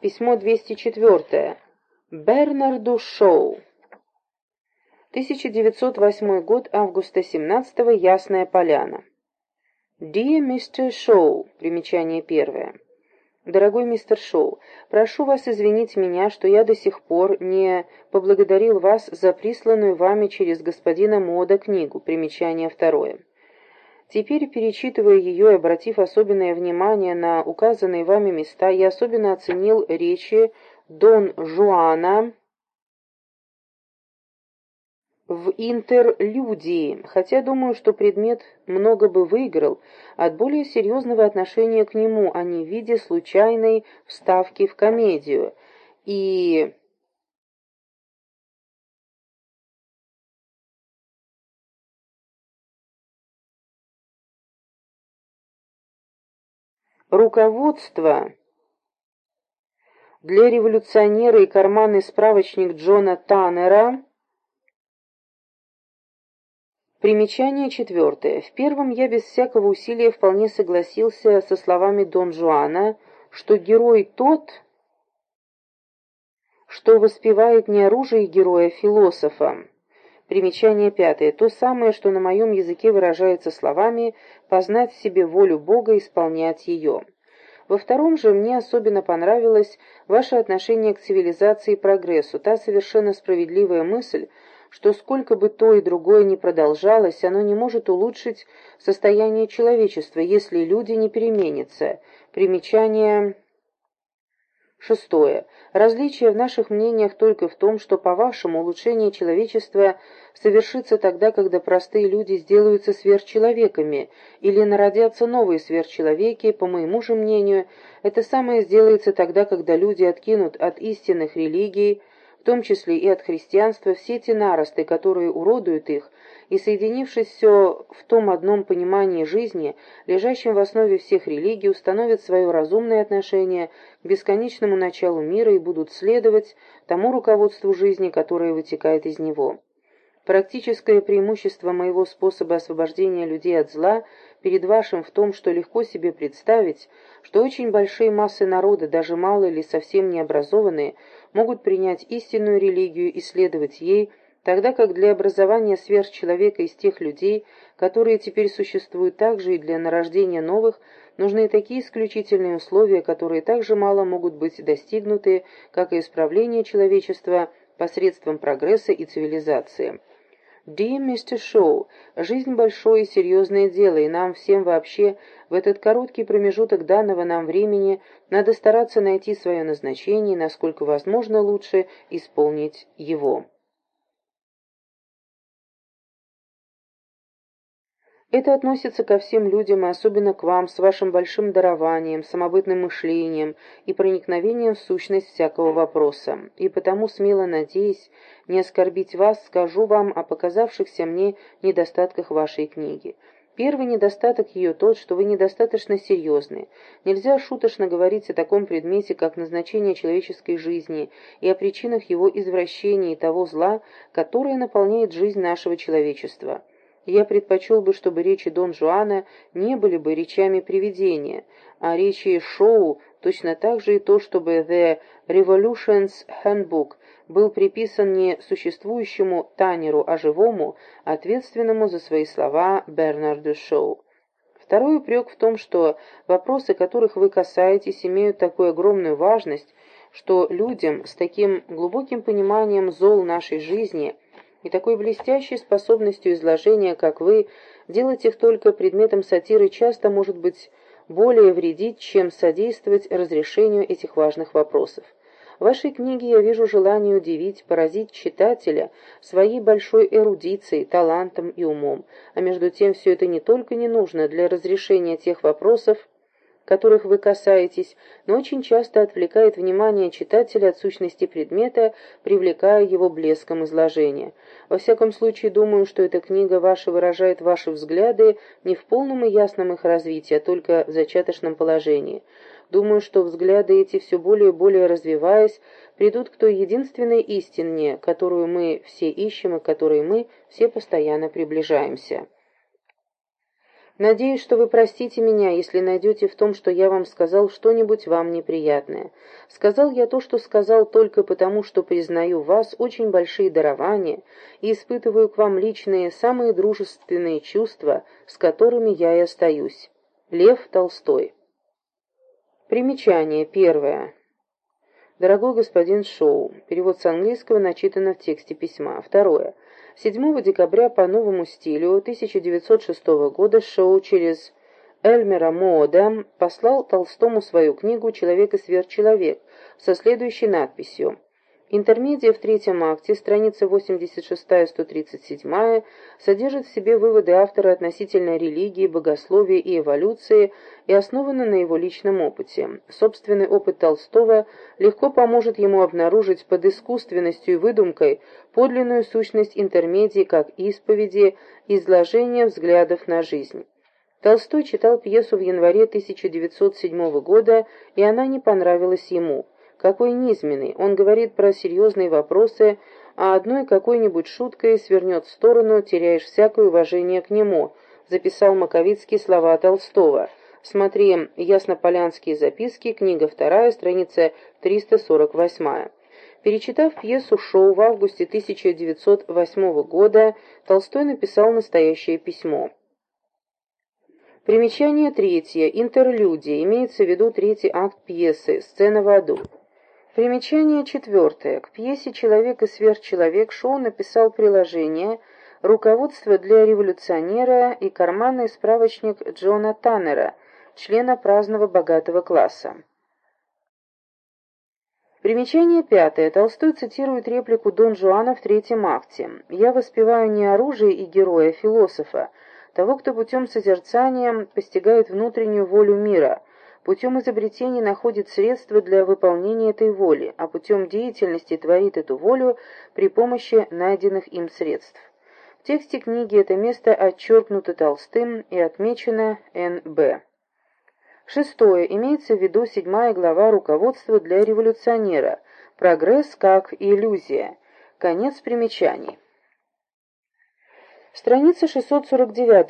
Письмо 204. Бернарду Шоу. 1908 год, августа 17 -го, Ясная Поляна. Dear Mr. Шоу. Примечание первое. Дорогой мистер Шоу, прошу вас извинить меня, что я до сих пор не поблагодарил вас за присланную вами через господина Мода книгу. Примечание второе. Теперь, перечитывая ее и обратив особенное внимание на указанные вами места, я особенно оценил речи Дон Жуана в интерлюдии, хотя думаю, что предмет много бы выиграл от более серьезного отношения к нему, а не в виде случайной вставки в комедию. И... Руководство для революционера и карманный справочник Джона Таннера Примечание четвертое. В первом я без всякого усилия вполне согласился со словами Дон Жуана, что герой тот, что воспевает не оружие героя, а. Примечание пятое. То самое, что на моем языке выражается словами «познать себе волю Бога и исполнять ее». Во втором же мне особенно понравилось ваше отношение к цивилизации и прогрессу, та совершенно справедливая мысль, что сколько бы то и другое ни продолжалось, оно не может улучшить состояние человечества, если люди не переменятся. Примечание шестое. Различие в наших мнениях только в том, что, по-вашему, улучшение человечества совершится тогда, когда простые люди сделаются сверхчеловеками, или народятся новые сверхчеловеки, по моему же мнению, это самое сделается тогда, когда люди откинут от истинных религий, том числе и от христианства, все те наросты, которые уродуют их, и соединившись все в том одном понимании жизни, лежащем в основе всех религий, установят свое разумное отношение к бесконечному началу мира и будут следовать тому руководству жизни, которое вытекает из него. Практическое преимущество моего способа освобождения людей от зла перед вашим в том, что легко себе представить, что очень большие массы народа, даже малые или совсем необразованные, могут принять истинную религию и следовать ей, тогда как для образования сверхчеловека из тех людей, которые теперь существуют также и для нарождения новых, нужны такие исключительные условия, которые также мало могут быть достигнуты, как и исправление человечества посредством прогресса и цивилизации. Dear Mr. Шоу, жизнь большое и серьезное дело, и нам всем вообще в этот короткий промежуток данного нам времени надо стараться найти свое назначение и, насколько возможно, лучше исполнить его. Это относится ко всем людям, и особенно к вам, с вашим большим дарованием, самобытным мышлением и проникновением в сущность всякого вопроса. И потому, смело надеясь не оскорбить вас, скажу вам о показавшихся мне недостатках вашей книги. Первый недостаток ее тот, что вы недостаточно серьезны. Нельзя шуточно говорить о таком предмете, как назначение человеческой жизни, и о причинах его извращения и того зла, которое наполняет жизнь нашего человечества. Я предпочел бы, чтобы речи Дон Жуана не были бы речами привидения, а речи Шоу точно так же и то, чтобы The Revolution's Handbook был приписан не существующему Танеру, а живому, ответственному за свои слова Бернарду Шоу. Второй упрек в том, что вопросы, которых вы касаетесь, имеют такую огромную важность, что людям с таким глубоким пониманием зол нашей жизни – и такой блестящей способностью изложения, как вы, делать их только предметом сатиры часто может быть более вредить, чем содействовать разрешению этих важных вопросов. В вашей книге я вижу желание удивить, поразить читателя своей большой эрудицией, талантом и умом, а между тем все это не только не нужно для разрешения тех вопросов, которых вы касаетесь, но очень часто отвлекает внимание читателя от сущности предмета, привлекая его блеском изложения. Во всяком случае, думаю, что эта книга ваша выражает ваши взгляды не в полном и ясном их развитии, а только в зачаточном положении. Думаю, что взгляды эти, все более и более развиваясь, придут к той единственной истине, которую мы все ищем и к которой мы все постоянно приближаемся. Надеюсь, что вы простите меня, если найдете в том, что я вам сказал, что-нибудь вам неприятное. Сказал я то, что сказал только потому, что признаю вас очень большие дарования и испытываю к вам личные, самые дружественные чувства, с которыми я и остаюсь. Лев Толстой. Примечание первое. Дорогой господин Шоу. Перевод с английского начитано в тексте письма. Второе. 7 декабря по новому стилю 1906 года Шоу через Эльмера Мода послал Толстому свою книгу «Человек и сверхчеловек» со следующей надписью Интермедия в третьем акте, страница 86-137, содержит в себе выводы автора относительно религии, богословия и эволюции и основана на его личном опыте. Собственный опыт Толстого легко поможет ему обнаружить под искусственностью и выдумкой подлинную сущность интермедии как исповеди, изложения взглядов на жизнь. Толстой читал пьесу в январе 1907 года, и она не понравилась ему – какой низменный. Он говорит про серьезные вопросы, а одной какой-нибудь шуткой свернет в сторону, теряешь всякое уважение к нему, записал Маковицкий слова Толстого. Смотри «Яснополянские записки», книга вторая, страница 348. Перечитав пьесу «Шоу» в августе 1908 года, Толстой написал настоящее письмо. Примечание третье. Интерлюдия. Имеется в виду третий акт пьесы «Сцена в аду». Примечание четвертое. К пьесе «Человек и сверхчеловек» Шоу написал приложение «Руководство для революционера» и карманный справочник Джона Таннера, члена праздного богатого класса. Примечание пятое. Толстой цитирует реплику Дон Жуана в третьем акте. «Я воспеваю не оружие и героя, философа, того, кто путем созерцания постигает внутреннюю волю мира» путем изобретений находит средства для выполнения этой воли, а путем деятельности творит эту волю при помощи найденных им средств. В тексте книги это место отчеркнуто Толстым и отмечено Н.Б. Шестое. Имеется в виду седьмая глава руководства для революционера. Прогресс как иллюзия. Конец примечаний. Страница 649.